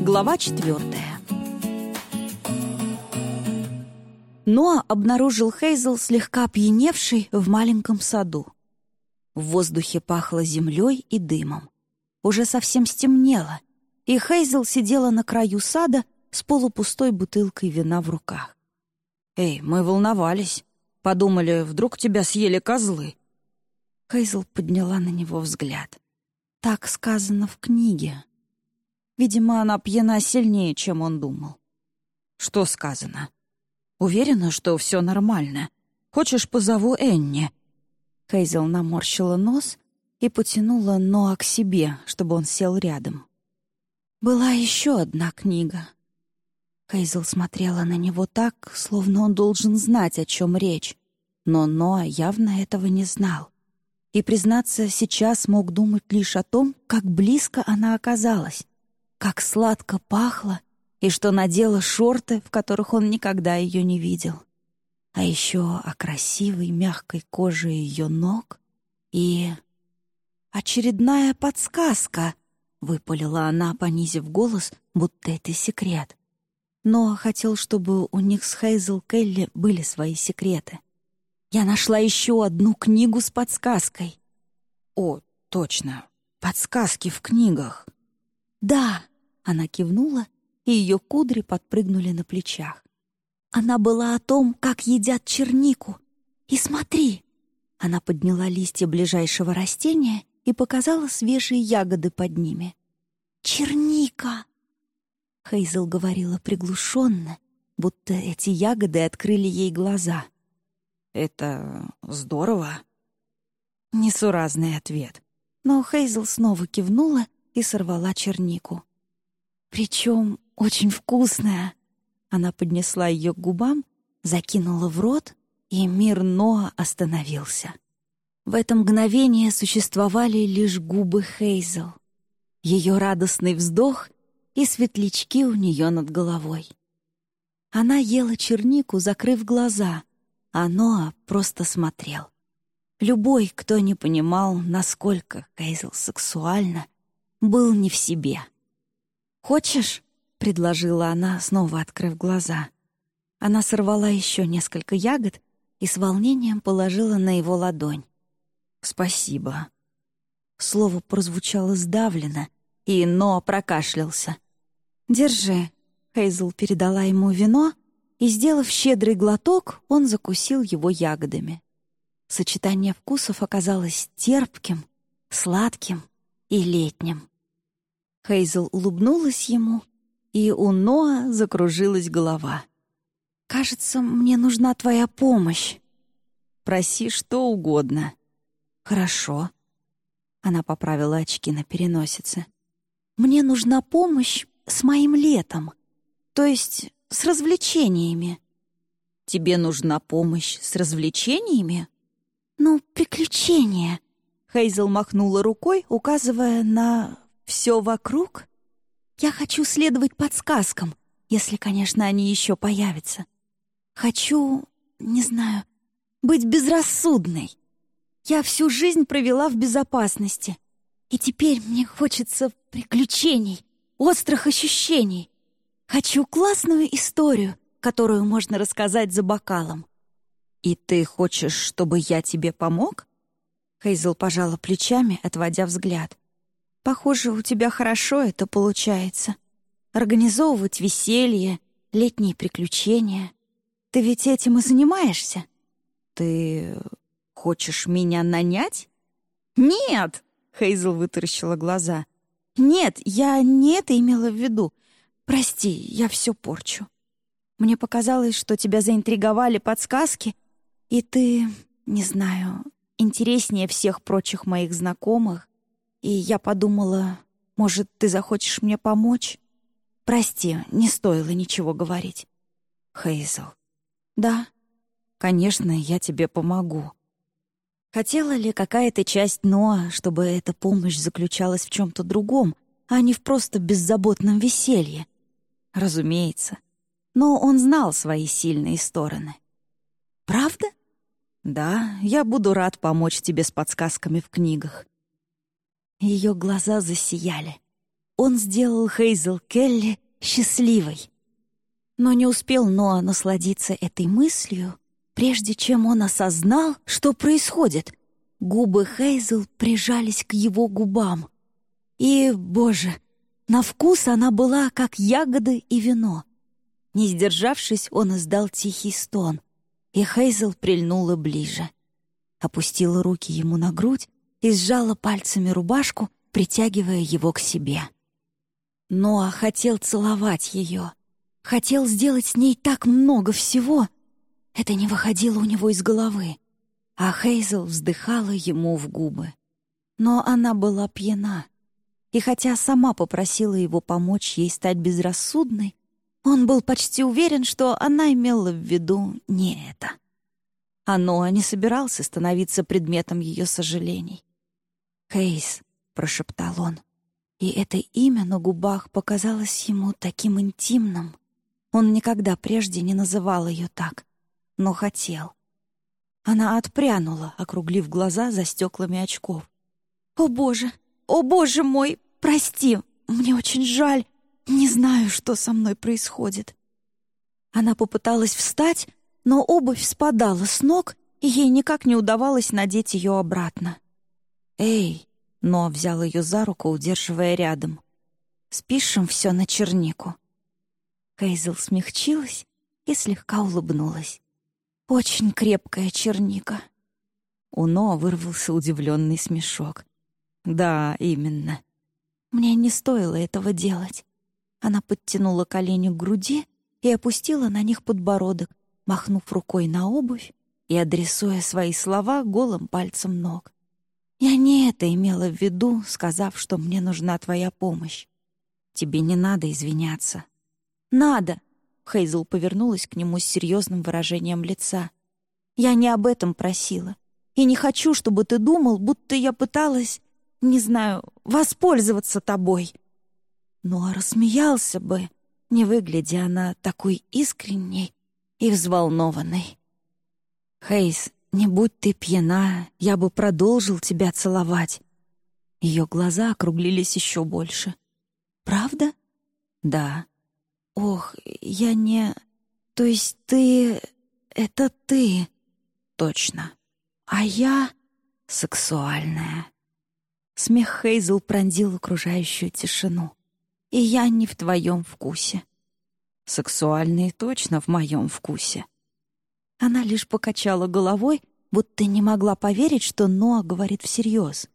Глава четвертая. Ноа обнаружил Хейзел слегка опьяневший в маленьком саду. В воздухе пахло землей и дымом. Уже совсем стемнело, и Хейзел сидела на краю сада с полупустой бутылкой вина в руках. «Эй, мы волновались. Подумали, вдруг тебя съели козлы». Хейзел подняла на него взгляд. «Так сказано в книге». Видимо, она пьяна сильнее, чем он думал. «Что сказано?» «Уверена, что все нормально. Хочешь, позову Энни?» Хейзел наморщила нос и потянула Ноа к себе, чтобы он сел рядом. Была еще одна книга. Хейзел смотрела на него так, словно он должен знать, о чем речь. Но Ноа явно этого не знал. И, признаться, сейчас мог думать лишь о том, как близко она оказалась как сладко пахло и что надела шорты, в которых он никогда ее не видел. А еще о красивой мягкой коже ее ног и... «Очередная подсказка!» — выпалила она, понизив голос, будто это секрет. Но хотел, чтобы у них с Хейзел Келли были свои секреты. Я нашла еще одну книгу с подсказкой. «О, точно, подсказки в книгах!» «Да!» — она кивнула, и ее кудри подпрыгнули на плечах. «Она была о том, как едят чернику. И смотри!» Она подняла листья ближайшего растения и показала свежие ягоды под ними. «Черника!» Хейзел говорила приглушенно, будто эти ягоды открыли ей глаза. «Это здорово?» Несуразный ответ. Но Хейзел снова кивнула и сорвала чернику. Причем очень вкусная. Она поднесла ее к губам, закинула в рот, и мир Ноа остановился. В это мгновение существовали лишь губы Хейзел, ее радостный вздох и светлячки у нее над головой. Она ела чернику, закрыв глаза, а Ноа просто смотрел. Любой, кто не понимал, насколько Хейзел сексуальна, был не в себе. «Хочешь?» — предложила она, снова открыв глаза. Она сорвала еще несколько ягод и с волнением положила на его ладонь. «Спасибо». Слово прозвучало сдавленно, и Ноа прокашлялся. «Держи». Хейзл передала ему вино, и, сделав щедрый глоток, он закусил его ягодами. Сочетание вкусов оказалось терпким, сладким и летним. Хейзел улыбнулась ему, и у Ноа закружилась голова. «Кажется, мне нужна твоя помощь». «Проси что угодно». «Хорошо». Она поправила очки на переносице. «Мне нужна помощь с моим летом, то есть с развлечениями». «Тебе нужна помощь с развлечениями?» «Ну, приключения». Хейзел махнула рукой, указывая на все вокруг? Я хочу следовать подсказкам, если, конечно, они еще появятся. Хочу, не знаю, быть безрассудной. Я всю жизнь провела в безопасности, и теперь мне хочется приключений, острых ощущений. Хочу классную историю, которую можно рассказать за бокалом. «И ты хочешь, чтобы я тебе помог?» Хейзел пожала плечами, отводя взгляд. Похоже, у тебя хорошо это получается. Организовывать веселье, летние приключения. Ты ведь этим и занимаешься. Ты хочешь меня нанять? Нет! Хейзел вытаращила глаза. Нет, я не это имела в виду. Прости, я все порчу. Мне показалось, что тебя заинтриговали подсказки, и ты, не знаю, интереснее всех прочих моих знакомых, и я подумала, может, ты захочешь мне помочь? Прости, не стоило ничего говорить. Хейзел. Да, конечно, я тебе помогу. Хотела ли какая-то часть Ноа, чтобы эта помощь заключалась в чем-то другом, а не в просто беззаботном веселье? Разумеется. Но он знал свои сильные стороны. «Правда?» «Да, я буду рад помочь тебе с подсказками в книгах. Ее глаза засияли. он сделал Хейзел Келли счастливой. Но не успел Ноа насладиться этой мыслью, прежде чем он осознал, что происходит. Губы Хейзел прижались к его губам. И, боже, на вкус она была, как ягоды и вино. Не сдержавшись, он издал тихий стон, и Хейзел прильнула ближе. Опустила руки ему на грудь и сжала пальцами рубашку, притягивая его к себе. Ноа хотел целовать ее, хотел сделать с ней так много всего. Это не выходило у него из головы, а Хейзел вздыхала ему в губы. Но она была пьяна — и хотя сама попросила его помочь ей стать безрассудной, он был почти уверен, что она имела в виду не это. А Ноа не собирался становиться предметом ее сожалений. «Кейс», — прошептал он, и это имя на губах показалось ему таким интимным. Он никогда прежде не называл ее так, но хотел. Она отпрянула, округлив глаза за стеклами очков. «О, Боже! О, Боже мой! Прости, мне очень жаль. Не знаю, что со мной происходит». Она попыталась встать, но обувь спадала с ног, и ей никак не удавалось надеть ее обратно. «Эй!» — но взял ее за руку, удерживая рядом. «Спишем все на чернику». Хейзел смягчилась и слегка улыбнулась. «Очень крепкая черника». У Ноа вырвался удивленный смешок. «Да, именно. Мне не стоило этого делать. Она подтянула колени к груди и опустила на них подбородок, махнув рукой на обувь и адресуя свои слова голым пальцем ног. «Я не это имела в виду, сказав, что мне нужна твоя помощь. Тебе не надо извиняться». «Надо!» — Хейзл повернулась к нему с серьезным выражением лица. «Я не об этом просила. И не хочу, чтобы ты думал, будто я пыталась не знаю, воспользоваться тобой». Ну, а рассмеялся бы, не выглядя она такой искренней и взволнованной. «Хейс, не будь ты пьяна, я бы продолжил тебя целовать». Ее глаза округлились еще больше. «Правда?» «Да». «Ох, я не... То есть ты... Это ты...» «Точно. А я...» «Сексуальная». Смех Хейзел пронзил окружающую тишину. «И я не в твоем вкусе». «Сексуальные точно в моем вкусе». Она лишь покачала головой, будто не могла поверить, что Ноа говорит всерьез.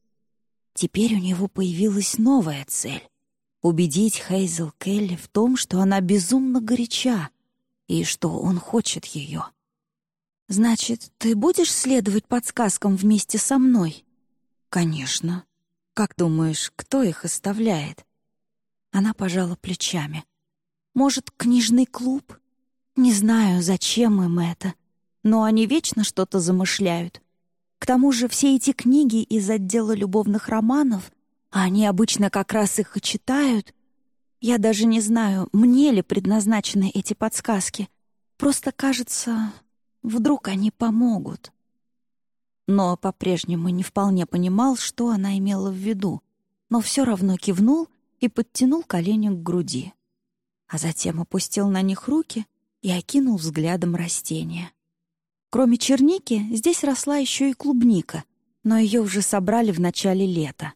Теперь у него появилась новая цель — убедить Хейзел Келли в том, что она безумно горяча и что он хочет ее. «Значит, ты будешь следовать подсказкам вместе со мной?» «Конечно», как думаешь, кто их оставляет?» Она пожала плечами. «Может, книжный клуб? Не знаю, зачем им это, но они вечно что-то замышляют. К тому же все эти книги из отдела любовных романов, а они обычно как раз их и читают. Я даже не знаю, мне ли предназначены эти подсказки. Просто кажется, вдруг они помогут» но по-прежнему не вполне понимал, что она имела в виду, но все равно кивнул и подтянул колени к груди. А затем опустил на них руки и окинул взглядом растения. Кроме черники, здесь росла еще и клубника, но ее уже собрали в начале лета.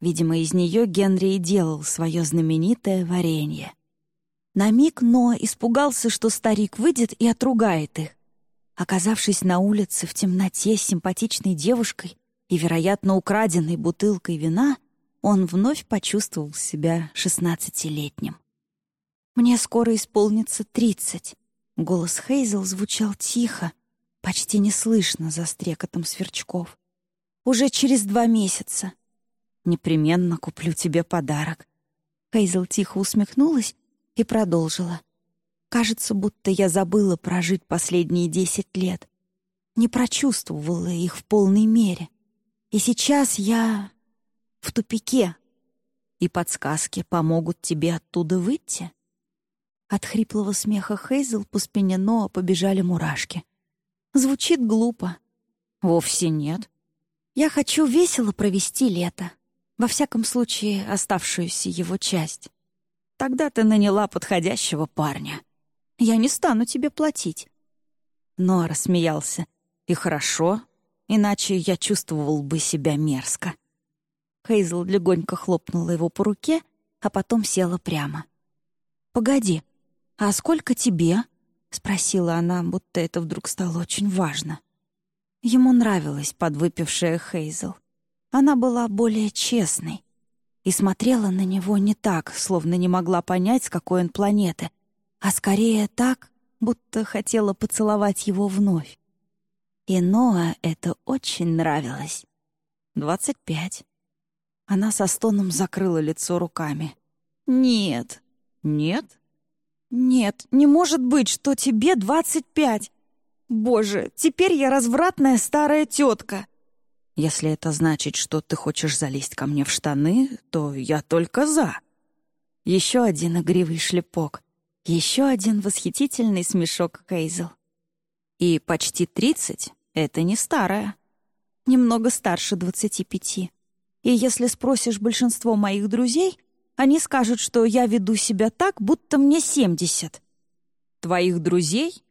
Видимо, из нее Генри и делал свое знаменитое варенье. На миг Ноа испугался, что старик выйдет и отругает их, Оказавшись на улице в темноте с симпатичной девушкой и, вероятно, украденной бутылкой вина, он вновь почувствовал себя шестнадцатилетним. «Мне скоро исполнится тридцать». Голос Хейзел звучал тихо, почти неслышно за стрекотом сверчков. «Уже через два месяца. Непременно куплю тебе подарок». Хейзел тихо усмехнулась и продолжила. Кажется, будто я забыла прожить последние десять лет. Не прочувствовала их в полной мере. И сейчас я в тупике. И подсказки помогут тебе оттуда выйти. От хриплого смеха Хейзел по спине Ноа побежали мурашки. Звучит глупо. Вовсе нет. Я хочу весело провести лето. Во всяком случае, оставшуюся его часть. Тогда ты наняла подходящего парня. Я не стану тебе платить». Ноа рассмеялся. «И хорошо, иначе я чувствовал бы себя мерзко». Хейзл легонько хлопнула его по руке, а потом села прямо. «Погоди, а сколько тебе?» — спросила она, будто это вдруг стало очень важно. Ему нравилась подвыпившая Хейзл. Она была более честной и смотрела на него не так, словно не могла понять, с какой он планеты, а скорее так, будто хотела поцеловать его вновь. И Ноа это очень нравилось. «Двадцать пять». Она со стоном закрыла лицо руками. «Нет». «Нет?» «Нет, не может быть, что тебе двадцать пять. Боже, теперь я развратная старая тетка». «Если это значит, что ты хочешь залезть ко мне в штаны, то я только за». Еще один игривый шлепок. Еще один восхитительный смешок Кейзел. И почти тридцать — это не старая. Немного старше двадцати пяти. И если спросишь большинство моих друзей, они скажут, что я веду себя так, будто мне семьдесят. Твоих друзей?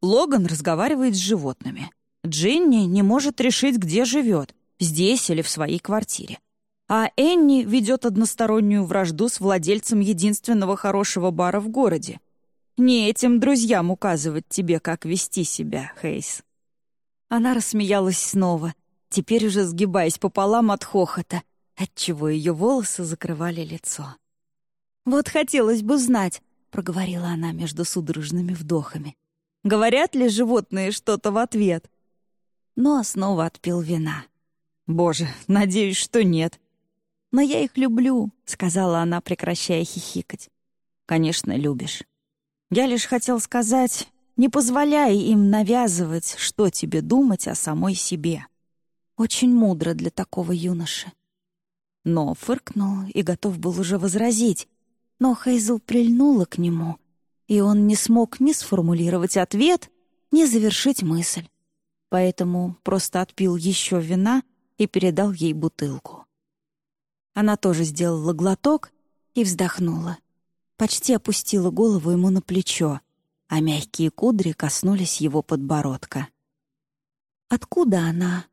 Логан разговаривает с животными. Джинни не может решить, где живет, здесь или в своей квартире. А Энни ведет одностороннюю вражду с владельцем единственного хорошего бара в городе. Не этим друзьям указывать тебе, как вести себя, Хейс. Она рассмеялась снова, теперь уже сгибаясь пополам от хохота, отчего ее волосы закрывали лицо. «Вот хотелось бы знать», — проговорила она между судорожными вдохами. «Говорят ли животные что-то в ответ?» Но снова отпил вина. «Боже, надеюсь, что нет». «Но я их люблю», — сказала она, прекращая хихикать. «Конечно, любишь. Я лишь хотел сказать, не позволяй им навязывать, что тебе думать о самой себе. Очень мудро для такого юноши. Но фыркнул и готов был уже возразить. Но Хейзл прильнула к нему, и он не смог ни сформулировать ответ, ни завершить мысль. Поэтому просто отпил еще вина и передал ей бутылку. Она тоже сделала глоток и вздохнула. Почти опустила голову ему на плечо, а мягкие кудри коснулись его подбородка. «Откуда она?»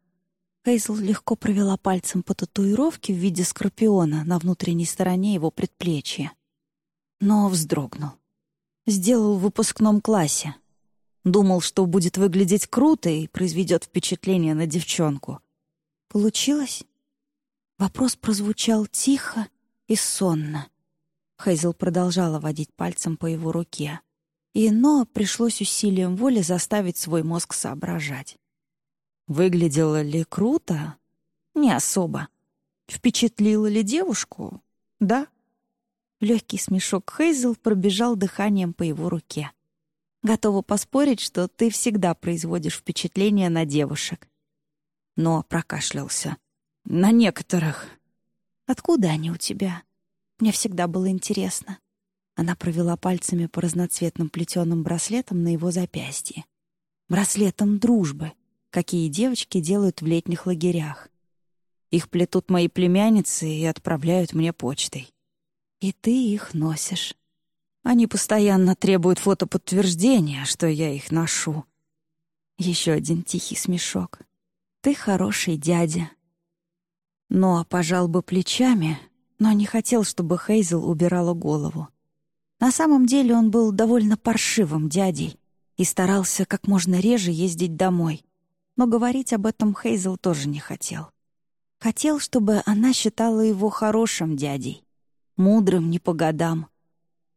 Хейзл легко провела пальцем по татуировке в виде скорпиона на внутренней стороне его предплечья. Но вздрогнул. Сделал в выпускном классе. Думал, что будет выглядеть круто и произведет впечатление на девчонку. Получилось? Вопрос прозвучал тихо и сонно. Хейзл продолжала водить пальцем по его руке. И но пришлось усилием воли заставить свой мозг соображать. Выглядело ли круто? Не особо. Впечатлило ли девушку? Да. Легкий смешок Хейзел пробежал дыханием по его руке. Готова поспорить, что ты всегда производишь впечатление на девушек. Но прокашлялся. На некоторых. Откуда они у тебя? Мне всегда было интересно. Она провела пальцами по разноцветным плетеным браслетам на его запястье. Браслетом дружбы какие девочки делают в летних лагерях. Их плетут мои племянницы и отправляют мне почтой. И ты их носишь. Они постоянно требуют фотоподтверждения, что я их ношу. Еще один тихий смешок. Ты хороший дядя. Ноа пожал бы плечами, но не хотел, чтобы Хейзел убирала голову. На самом деле он был довольно паршивым дядей и старался как можно реже ездить домой но говорить об этом Хейзел тоже не хотел. Хотел, чтобы она считала его хорошим дядей, мудрым не по годам.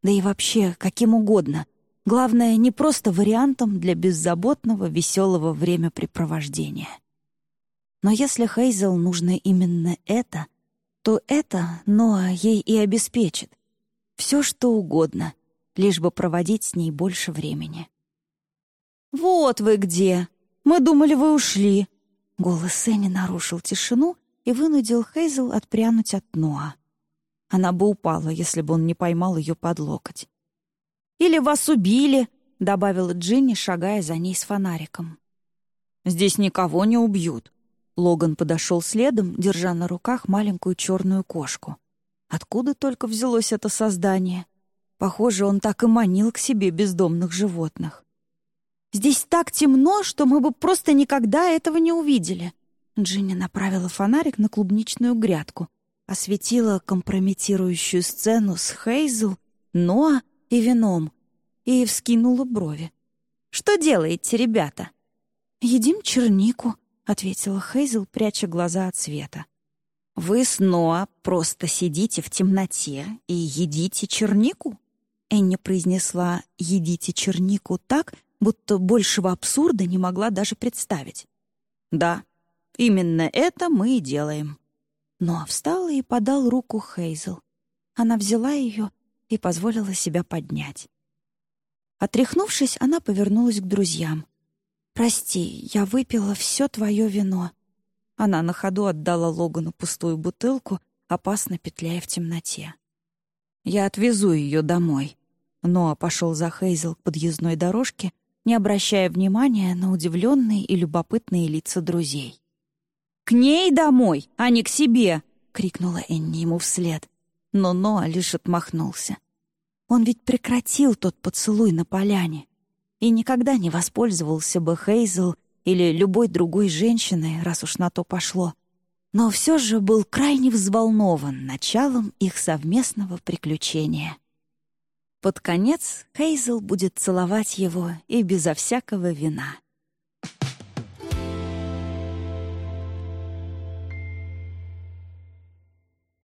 Да и вообще, каким угодно. Главное, не просто вариантом для беззаботного, веселого времяпрепровождения. Но если Хейзел нужно именно это, то это Ноа ей и обеспечит. Все, что угодно, лишь бы проводить с ней больше времени. «Вот вы где!» Мы думали, вы ушли». Голос Сенни нарушил тишину и вынудил Хейзел отпрянуть от Ноа. Она бы упала, если бы он не поймал ее под локоть. «Или вас убили», — добавила Джинни, шагая за ней с фонариком. «Здесь никого не убьют». Логан подошел следом, держа на руках маленькую черную кошку. Откуда только взялось это создание? Похоже, он так и манил к себе бездомных животных. «Здесь так темно, что мы бы просто никогда этого не увидели». Джинни направила фонарик на клубничную грядку, осветила компрометирующую сцену с Хейзл, Ноа и вином и вскинула брови. «Что делаете, ребята?» «Едим чернику», — ответила Хейзл, пряча глаза от света. «Вы с Ноа просто сидите в темноте и едите чернику?» Энни произнесла «едите чернику» так, будто большего абсурда не могла даже представить. «Да, именно это мы и делаем». Но встала и подал руку Хейзел. Она взяла ее и позволила себя поднять. Отряхнувшись, она повернулась к друзьям. «Прости, я выпила все твое вино». Она на ходу отдала Логану пустую бутылку, опасно петляя в темноте. «Я отвезу ее домой». Ноа пошел за Хейзел к подъездной дорожке, не обращая внимания на удивленные и любопытные лица друзей. «К ней домой, а не к себе!» — крикнула Энни ему вслед. Но Ноа лишь отмахнулся. Он ведь прекратил тот поцелуй на поляне и никогда не воспользовался бы Хейзел или любой другой женщиной, раз уж на то пошло. Но все же был крайне взволнован началом их совместного приключения. Под конец Хейзел будет целовать его и безо всякого вина.